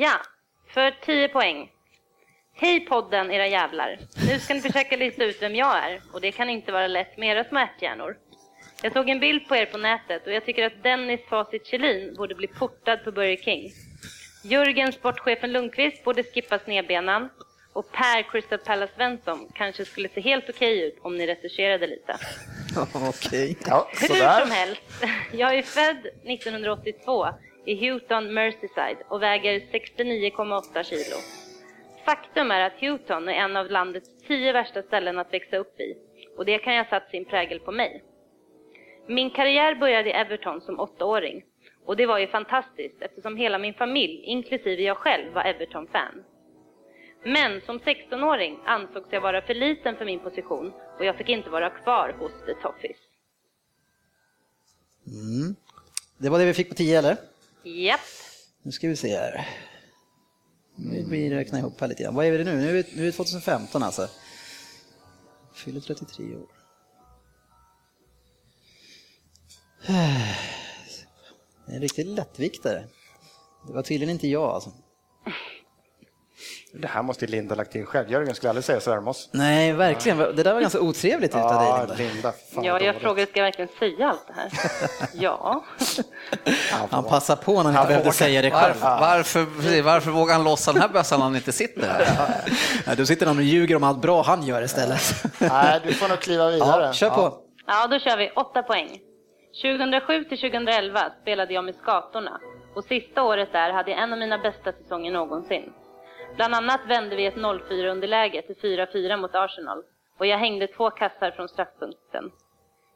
Ja, för 10 poäng. Hej podden era jävlar. Nu ska ni försöka lista ut vem jag är och det kan inte vara lätt med era små ärthjärnor. Jag såg en bild på er på nätet och jag tycker att Dennis Facit Kjellin borde bli portad på Burger King. Jörgen sportchefen Lundqvist borde skippa snedbenan och Per Crystal Palace Svensson kanske skulle se helt okej ut om ni retuscherade lite. Okej. Ja, Hur som helst, jag är född 1982 i Houghton, Merseyside och väger 69,8 kilo. Faktum är att Houghton är en av landets tio värsta ställen att växa upp i och det kan ha satt sin prägel på mig. Min karriär började i Everton som åttaåring och det var ju fantastiskt eftersom hela min familj, inklusive jag själv, var Everton-fan. Men som 16-åring ansågs jag vara för liten för min position och jag fick inte vara kvar hos The Toffees. Mm. Det var det vi fick på 10 eller? Japp. Nu ska vi se här. Nu blir det räkna ihop här lite grann. Vad är det nu? Nu är det nu är 2015 alltså. Fyller 33 år. En riktig lättviktare. Det var tydligen inte jag alltså. Det här måste Linda lagt in själv. Jörgen skulle aldrig säga sådär om oss. Nej, verkligen. Det där var ganska otrevligt utav dig Ja, Linda. Linda. Fan, Ja, jag frågade, ska jag verkligen säga allt det här? ja. Han passar på när han inte behövde säga det själv. Varför, varför, varför vågar han lossa den här bössan när han inte sitter här? Ja, då sitter han och ljuger om allt bra han gör istället. Nej, du får nog kliva vidare. Ja, kör på. Ja, då kör vi åtta poäng. 2007 till 2011 spelade jag med Skatorna och sista året där hade jag en av mina bästa säsonger någonsin. Bland annat vände vi ett 0-4-underläge till 4-4 mot Arsenal och jag hängde två kassar från straffpunkten.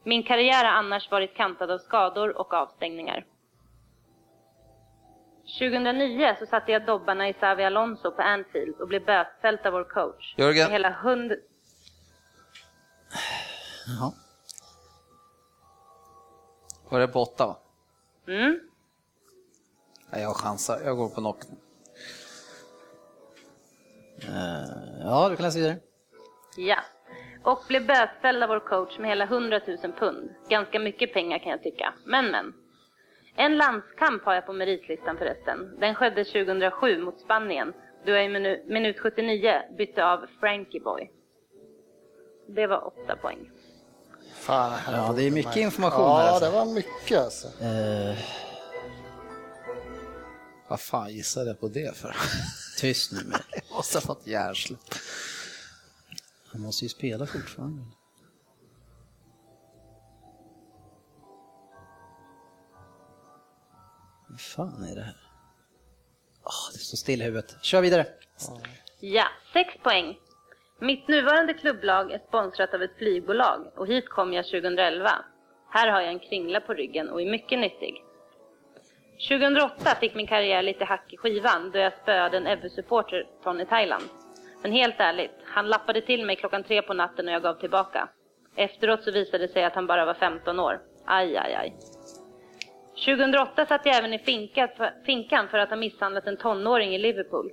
Min karriär har annars varit kantad av skador och avstängningar. 2009 så satte jag dobbarna i Xavi Alonso på Anfield och blev bötfälld av vår coach. Jörgen. Med hela hund... Jaha. Var det på åtta va? Mm. Nej, jag chansar, jag går på knock. Ja, du kan läsa vidare. Ja. Och blev bötfälld av vår coach med hela 100 000 pund. Ganska mycket pengar kan jag tycka. Men men. En landskamp har jag på meritlistan förresten. Den skedde 2007 mot Spanien. Då jag i minu minut 79 bytte av Frankie Boy. Det var åtta poäng. Fan, Ja, det är mycket information här, Ja, alltså. det var mycket alltså. Eh, Vad fan gissade jag på det för? tyst nu med. Jag måste ha fått hjärnsläpp. Han måste ju spela fortfarande. Vad fan är det här? Åh, det står still i huvudet. Kör vidare. Ja, sex poäng. Mitt nuvarande klubblag är sponsrat av ett flygbolag och hit kom jag 2011. Här har jag en kringla på ryggen och är mycket nyttig. 2008 fick min karriär lite hack i skivan då jag spöade en Ebbe-supporter från i Thailand. Men helt ärligt, han lappade till mig klockan tre på natten och jag gav tillbaka. Efteråt så visade det sig att han bara var 15 år. Aj, aj, aj. 2008 satt jag även i finkan för, finkan för att ha misshandlat en tonåring i Liverpool.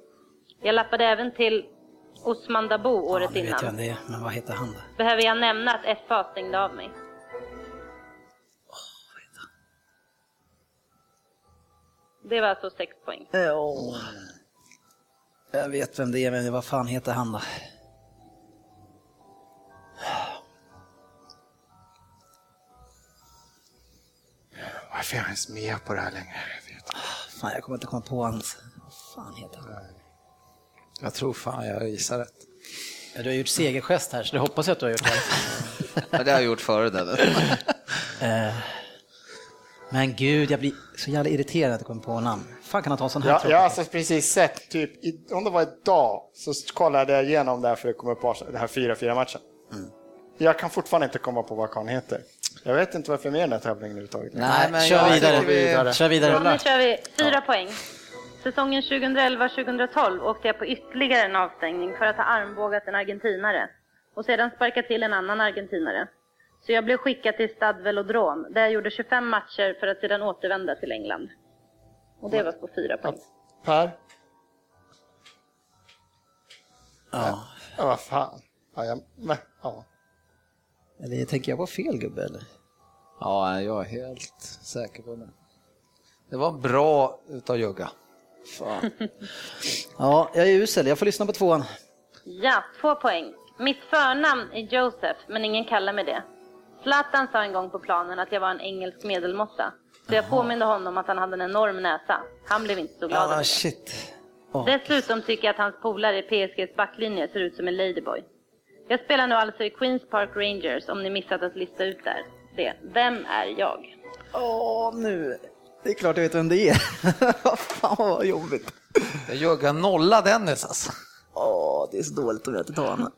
Jag lappade även till Osman Dabo året ja, jag innan. vem det men vad heter han då? Behöver jag nämna att FA stängde av mig? Det var alltså sex poäng. Oh. Jag vet vem det är, men vad fan heter han då? Varför är jag ens med på det här längre? Jag vet inte. Fan, jag kommer inte komma på hans... Vad fan heter han? Jag tror fan jag gissar rätt. Ja, du har gjort segergest här, så det hoppas jag att du har gjort. Ja, det har jag gjort förut. Eller? Men gud, jag blir så jävla irriterad att jag kommer på namn. fan kan han ta sån här Jag, tråkig- jag har alltså precis sett, typ, i, om det var idag, så kollade jag igenom det här för att komma på den här 4-4 matchen. Mm. Jag kan fortfarande inte komma på vad han heter. Jag vet inte varför jag är med i den här tävlingen överhuvudtaget. Nej, men Kör jag vidare. vi- vidare. Kör Ja, vidare. nu kör vi fyra poäng. Säsongen 2011-2012 åkte jag på ytterligare en avstängning för att ha armbågat en argentinare och sedan sparkat till en annan argentinare. Så jag blev skickad till Stade Velodrome där jag gjorde 25 matcher för att sedan återvända till England. Och det var på fyra poäng. Per? Ja. Ja, vad fan. Ja, jag, ja. Eller tänker jag på fel gubbe eller? Ja, jag är helt säker på det. Det var bra utav Jugga. Fan. Ja, jag är usel. Jag får lyssna på tvåan. Ja, två poäng. Mitt förnamn är Joseph, men ingen kallar mig det. Zlatan sa en gång på planen att jag var en engelsk medelmåtta. Så jag påminde honom att han hade en enorm näsa. Han blev inte så glad över Ah, det. shit. Åh. Dessutom tycker jag att hans polare i PSGs backlinje ser ut som en ladyboy. Jag spelar nu alltså i Queens Park Rangers om ni missat att lista ut där. Det. Vem är jag? Åh, nu. Det är klart jag vet vem det är. Fan vad jobbigt. Jag nolla Dennis alltså. Åh, det är så dåligt om jag inte tar honom.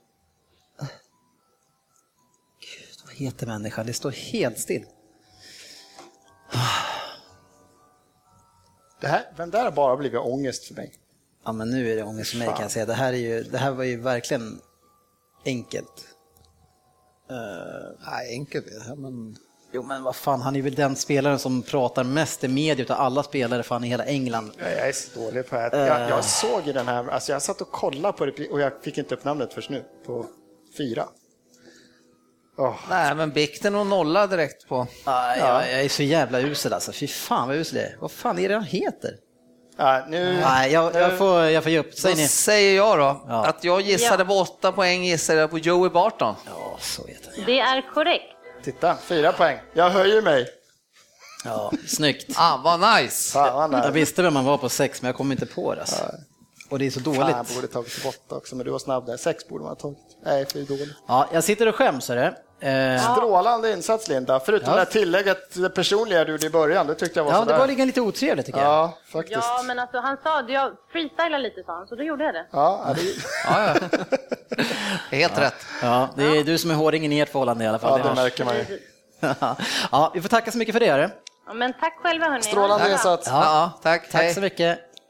Heter människan? Det står helt still. Det här, den där har bara blivit ångest för mig. Ja, men nu är det ångest för mig kan jag säga. Det här, är ju, det här var ju verkligen enkelt. Nej, enkelt är det här, men Jo, men vad fan, han är väl den spelaren som pratar mest i media utav alla spelare fan i hela England. Jag är så dålig på det här. Jag, jag såg ju den här, alltså jag satt och kollade på det och jag fick inte upp namnet först nu, på fyra. Åh, Nej, men bikten och nolla direkt på. Ah, jag, jag är så jävla usel alltså. Fy fan vad usel jag är. Vad fan är det han heter? ja, nu, Nej, jag, jag, får, jag får ge upp. Säg Då ni. säger jag då Ja. att jag gissade Ja. på åtta poäng, gissade jag på Joey Barton. Ja, så heter han. Det är korrekt. titta, fyra poäng. Jag höjer mig. Ja, snyggt. Ah, vad nice! Fan, vad Jag nära. visste vem man var på sex, men jag kom inte på det. Alltså. Och det är så Fan, jag dåligt. borde tagit åtta också, men du var snabb där. Sex borde man ha tagit. Nej, för dåligt. Ja, jag sitter och skäms, hörru. Eh, Strålande insats Linda, förutom Ja. det här tillägget, det personliga du gjorde i början, det tyckte jag var ja, det sådär. var lite- lite otrevligt tycker jag. Ja, faktiskt. Ja, men alltså han sa det, jag freestylar lite sa han, så då gjorde jag det. Ja, det, Ja, ja. Helt rätt. Ja, det är du som är hårdingen i ert förhållande i alla fall. ja, det märker man ju. ja, vi får tacka så mycket för det. Hörru. Ja, men tack själva hörni. Strålande insats. Ja, tack. Tack Hej. så mycket.